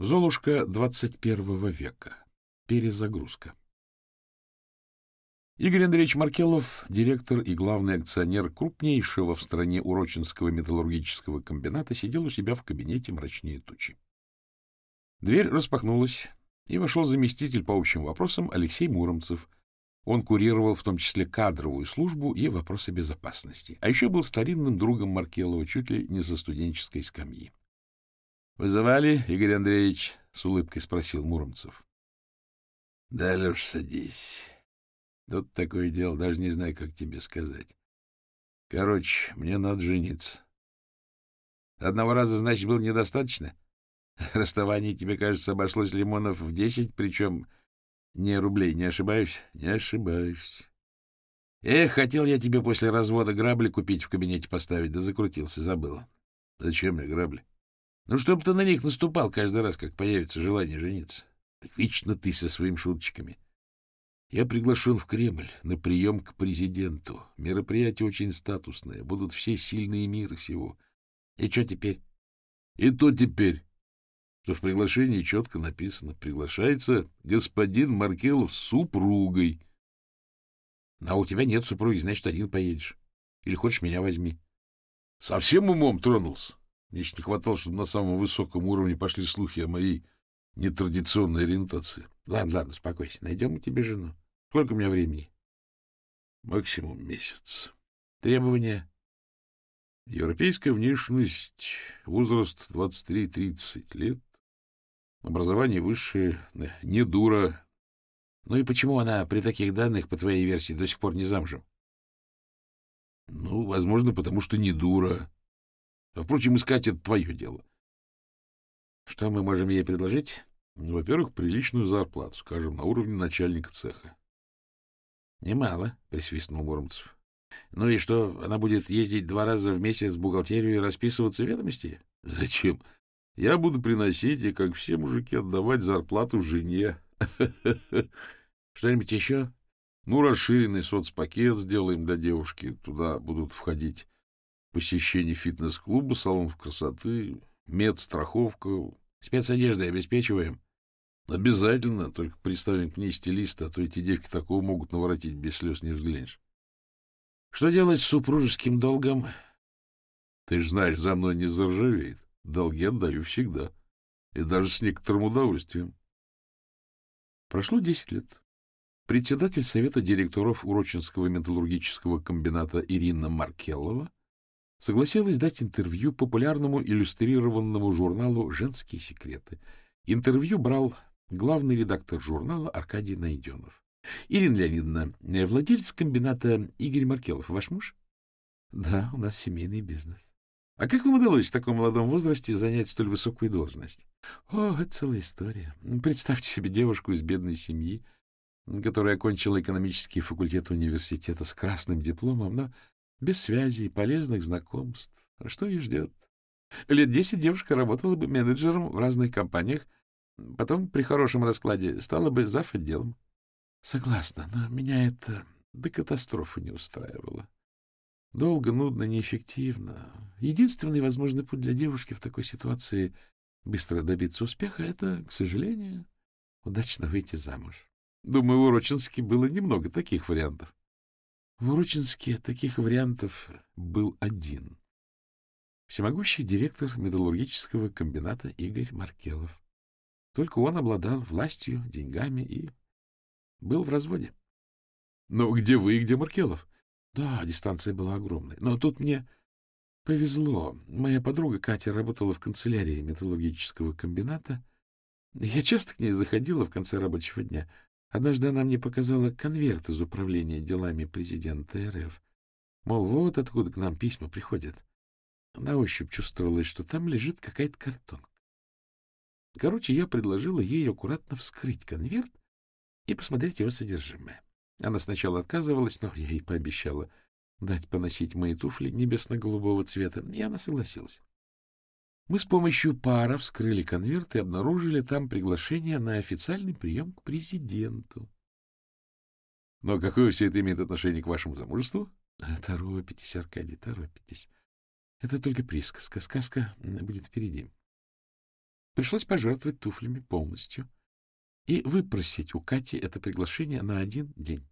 Золушка 21 века. Перезагрузка. Игорь Андреевич Маркелов, директор и главный акционер крупнейшего в стране Урочинского металлургического комбината, сидел у себя в кабинете мрачнее тучи. Дверь распахнулась, и вошел заместитель по общим вопросам Алексей Муромцев. Он курировал в том числе кадровую службу и вопросы безопасности, а еще был старинным другом Маркелова чуть ли не со студенческой скамьи. — Вызывали, Игорь Андреевич? — с улыбкой спросил Муромцев. — Да, Леш, садись. Тут такое дело, даже не знаю, как тебе сказать. Короче, мне надо жениться. Одного раза, значит, было недостаточно? Расставание, тебе кажется, обошлось лимонов в десять, причем не рублей, не ошибаюсь? Не ошибаюсь. Эх, хотел я тебе после развода грабли купить в кабинете поставить, да закрутился, забыл. Зачем мне грабли? Ну, чтобы ты на них наступал каждый раз, как появится желание жениться. Так вечно ты со своими шуточками. Я приглашен в Кремль на прием к президенту. Мероприятие очень статусное. Будут все сильные мира сего. И что теперь? И то теперь, что в приглашении четко написано. Приглашается господин Маркелов с супругой. А у тебя нет супруги, значит, один поедешь. Или хочешь, меня возьми. Совсем умом тронулся. Мне еще не хватало, чтобы на самом высоком уровне пошли слухи о моей нетрадиционной ориентации. Ладно, ладно, успокойся. Найдем мы тебе жену. Сколько у меня времени? Максимум месяц. Требования? Европейская внешность, возраст 23-30 лет, образование высшее, не дура. Ну и почему она при таких данных, по твоей версии, до сих пор не замужем? Ну, возможно, потому что не дура. Впрочем, искать — это твое дело. Что мы можем ей предложить? Ну, во-первых, приличную зарплату, скажем, на уровне начальника цеха. — Немало, — присвистнул Муромцев. — Ну и что, она будет ездить два раза в месяц в бухгалтерию и расписываться ведомости? — Зачем? Я буду приносить и, как все мужики, отдавать зарплату жене. Что-нибудь еще? Ну, расширенный соцпакет сделаем для девушки. Туда будут входить посещение фитнес-клуба, салонов красоты, медстраховка. Спецодеждой обеспечиваем? Обязательно, только представим к ней стилиста, а то эти девки такого могут наворотить, без слез не взглянешь. Что делать с супружеским долгом? Ты же знаешь, за мной не заржавеет. Долги отдаю всегда. И даже с некоторым удовольствием. Прошло десять лет. Председатель Совета директоров Урочинского металлургического комбината Ирина Маркеллова согласилась дать интервью популярному иллюстрированному журналу «Женские секреты». Интервью брал главный редактор журнала Аркадий Найденов. — Ирина Леонидовна, владелец комбината Игорь Маркелов, ваш муж? — Да, у нас семейный бизнес. — А как вам удалось в таком молодом возрасте занять столь высокую должность? — О, это целая история. Представьте себе девушку из бедной семьи, которая окончила экономический факультет университета с красным дипломом, но без связи и полезных знакомств. А что ее ждет? Лет десять девушка работала бы менеджером в разных компаниях, потом при хорошем раскладе стала бы зав. отделом. Согласна, но меня это до катастрофы не устраивало. Долго, нудно, неэффективно. Единственный возможный путь для девушки в такой ситуации быстро добиться успеха — это, к сожалению, удачно выйти замуж. Думаю, у Урочински было немного таких вариантов. В Урочинске таких вариантов был один. Всемогущий директор металлургического комбината Игорь Маркелов. Только он обладал властью, деньгами и был в разводе. Но где вы и где Маркелов? Да, дистанция была огромной. Но тут мне повезло. Моя подруга Катя работала в канцелярии металлургического комбината. Я часто к ней заходила в конце рабочего дня — Однажды она мне показала конверт из управления делами президента РФ. Мол, вот откуда к нам письма приходят. На ощупь чувствовалось, что там лежит какая-то картонка. Короче, я предложила ей аккуратно вскрыть конверт и посмотреть его содержимое. Она сначала отказывалась, но я ей пообещала дать поносить мои туфли небесно-голубого цвета, и она согласилась. Мы с помощью пара вскрыли конверт и обнаружили там приглашение на официальный прием к президенту. — Но какое все это имеет отношение к вашему замужеству? — Торопитесь, Аркадий, торопитесь. Это только присказка. Сказка будет впереди. Пришлось пожертвовать туфлями полностью и выпросить у Кати это приглашение на один день.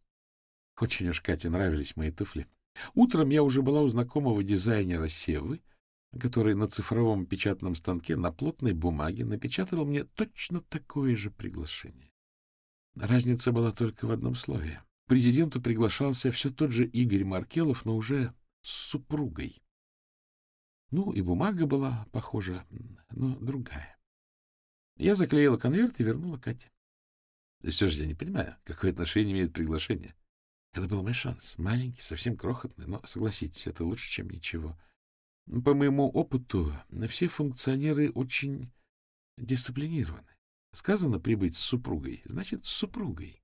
Очень уж Кате нравились мои туфли. Утром я уже была у знакомого дизайнера Севы, который на цифровом печатном станке на плотной бумаге напечатал мне точно такое же приглашение. Разница была только в одном слове. Президенту приглашался все тот же Игорь Маркелов, но уже с супругой. Ну, и бумага была похожа, но другая. Я заклеила конверт и вернула Кате. Все же я не понимаю, какое отношение имеет приглашение. Это был мой шанс. Маленький, совсем крохотный, но, согласитесь, это лучше, чем ничего. По моему опыту, все функционеры очень дисциплинированы. Сказано прибыть с супругой, значит, с супругой.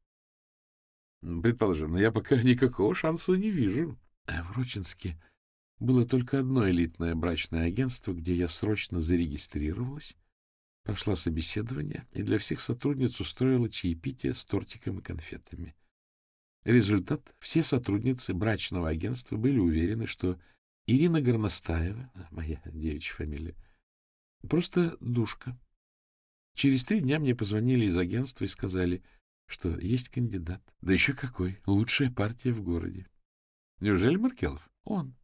Предположим, но я пока никакого шанса не вижу. А в Рочинске было только одно элитное брачное агентство, где я срочно зарегистрировалась, прошла собеседование и для всех сотрудниц устроила чаепитие с тортиком и конфетами. Результат — все сотрудницы брачного агентства были уверены, что Ирина Горностаева, моя девичья фамилия, просто душка. Через три дня мне позвонили из агентства и сказали, что есть кандидат. Да еще какой! Лучшая партия в городе. Неужели Маркелов? Он.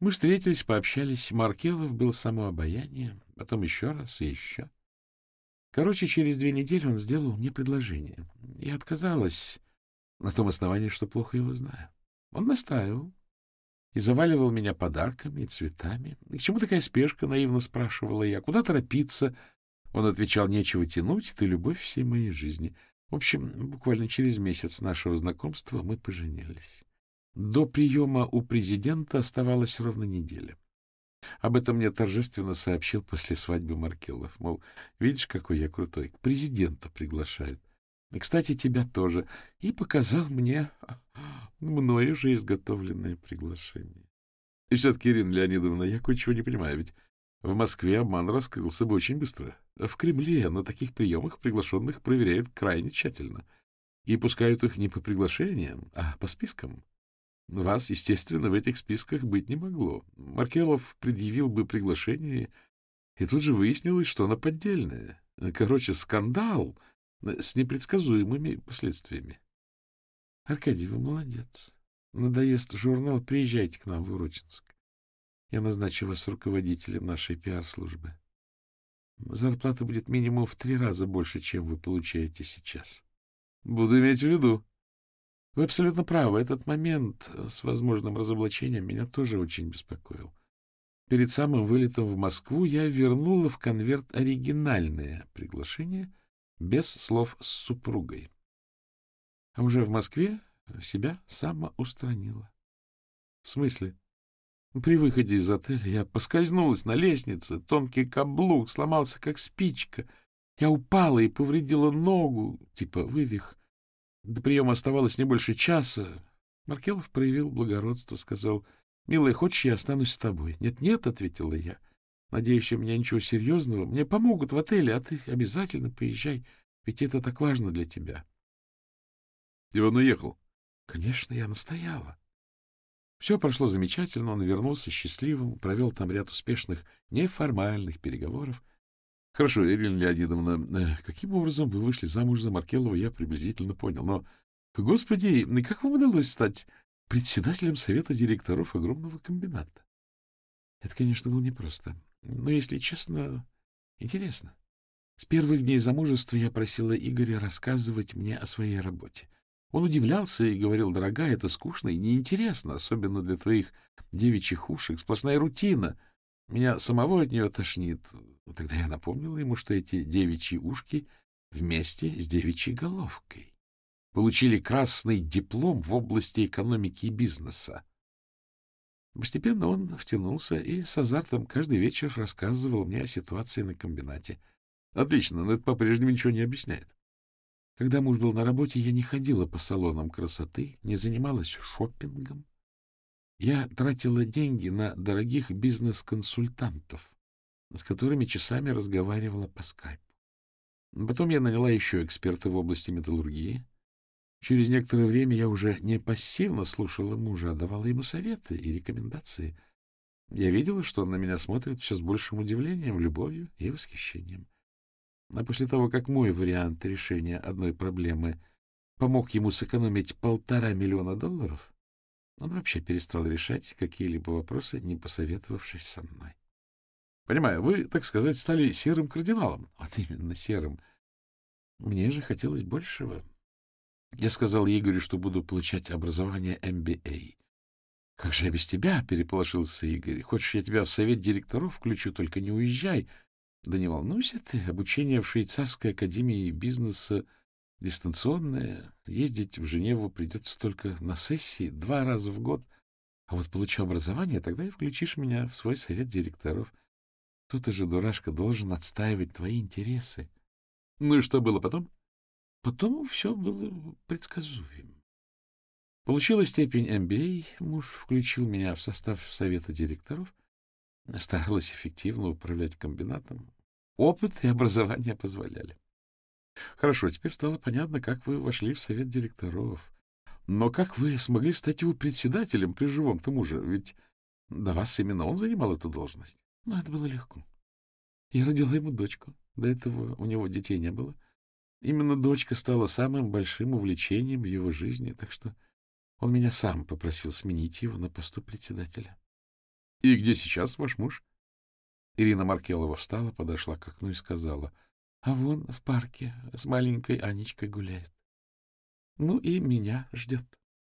Мы встретились, пообщались. Маркелов был самообаяние, потом еще раз и еще. Короче, через две недели он сделал мне предложение. Я отказалась на том основании, что плохо его знаю. Он настаивал и заваливал меня подарками и цветами. К чему такая спешка, наивно спрашивала я. Куда торопиться? Он отвечал, нечего тянуть, ты любовь всей моей жизни. В общем, буквально через месяц нашего знакомства мы поженились. До приема у президента оставалась ровно неделя. Об этом мне торжественно сообщил после свадьбы Маркелов. Мол, видишь, какой я крутой, к президенту приглашают. И, кстати, тебя тоже. И показал мне мною уже изготовленное приглашение. И все-таки, Ирина Леонидовна, я кое-чего не понимаю, ведь в Москве обман раскрылся бы очень быстро. В Кремле на таких приемах приглашенных проверяют крайне тщательно. И пускают их не по приглашениям, а по спискам. Вас, естественно, в этих списках быть не могло. Маркелов предъявил бы приглашение, и тут же выяснилось, что оно поддельное. Короче, скандал с непредсказуемыми последствиями. Аркадий, вы молодец. Надоест журнал, приезжайте к нам в Урочинск. Я назначу вас руководителем нашей пиар-службы. Зарплата будет минимум в три раза больше, чем вы получаете сейчас. Буду иметь в виду. Вы абсолютно правы. Этот момент с возможным разоблачением меня тоже очень беспокоил. Перед самым вылетом в Москву я вернула в конверт оригинальное приглашение без слов с супругой. А уже в Москве себя самоустранила. В смысле? При выходе из отеля я поскользнулась на лестнице, тонкий каблук сломался, как спичка. Я упала и повредила ногу, типа вывих. До приема оставалось не больше часа. Маркелов проявил благородство, сказал, «Милая, хочешь, я останусь с тобой?» «Нет-нет», — ответила я. «Надеюсь, у меня ничего серьезного. Мне помогут в отеле, а ты обязательно поезжай, ведь это так важно для тебя». И он уехал? Конечно, я настояла. Все прошло замечательно, он вернулся счастливым, провел там ряд успешных неформальных переговоров. Хорошо, Ирина Леонидовна, э, каким образом вы вышли замуж за Маркелова, я приблизительно понял. Но, господи, как вам удалось стать председателем совета директоров огромного комбината? Это, конечно, было непросто. Но, если честно, интересно. С первых дней замужества я просила Игоря рассказывать мне о своей работе. Он удивлялся и говорил, дорогая, это скучно и неинтересно, особенно для твоих девичьих ушек, сплошная рутина. Меня самого от нее тошнит. Тогда я напомнила ему, что эти девичьи ушки вместе с девичьей головкой получили красный диплом в области экономики и бизнеса. Постепенно он втянулся и с азартом каждый вечер рассказывал мне о ситуации на комбинате. Отлично, но это по-прежнему ничего не объясняет. Когда муж был на работе, я не ходила по салонам красоты, не занималась шопингом. Я тратила деньги на дорогих бизнес-консультантов, с которыми часами разговаривала по скайпу. Потом я наняла еще эксперта в области металлургии. Через некоторое время я уже не пассивно слушала мужа, а давала ему советы и рекомендации. Я видела, что он на меня смотрит все с большим удивлением, любовью и восхищением. А после того, как мой вариант решения одной проблемы помог ему сэкономить полтора миллиона долларов, он вообще перестал решать какие-либо вопросы, не посоветовавшись со мной. Понимаю, вы, так сказать, стали серым кардиналом. Вот именно серым. Мне же хотелось большего. Я сказал Игорю, что буду получать образование MBA. — Как же я без тебя? — переполошился Игорь. — Хочешь, я тебя в совет директоров включу, только не уезжай. Да не волнуйся ты, обучение в швейцарской академии бизнеса дистанционное. Ездить в Женеву придется только на сессии два раза в год. А вот получу образование, тогда и включишь меня в свой совет директоров. Тут же, дурашка, должен отстаивать твои интересы. Ну и что было потом? Потом все было предсказуемо. Получила степень MBA, муж включил меня в состав совета директоров, старалась эффективно управлять комбинатом. Опыт и образование позволяли. Хорошо, теперь стало понятно, как вы вошли в совет директоров. Но как вы смогли стать его председателем при живом-то муже? Ведь до вас именно он занимал эту должность. Ну, это было легко. Я родила ему дочку. До этого у него детей не было. Именно дочка стала самым большим увлечением в его жизни, так что он меня сам попросил сменить его на посту председателя. — И где сейчас ваш муж? Ирина Маркелова встала, подошла к окну и сказала, — А вон в парке с маленькой Анечкой гуляет. Ну и меня ждет.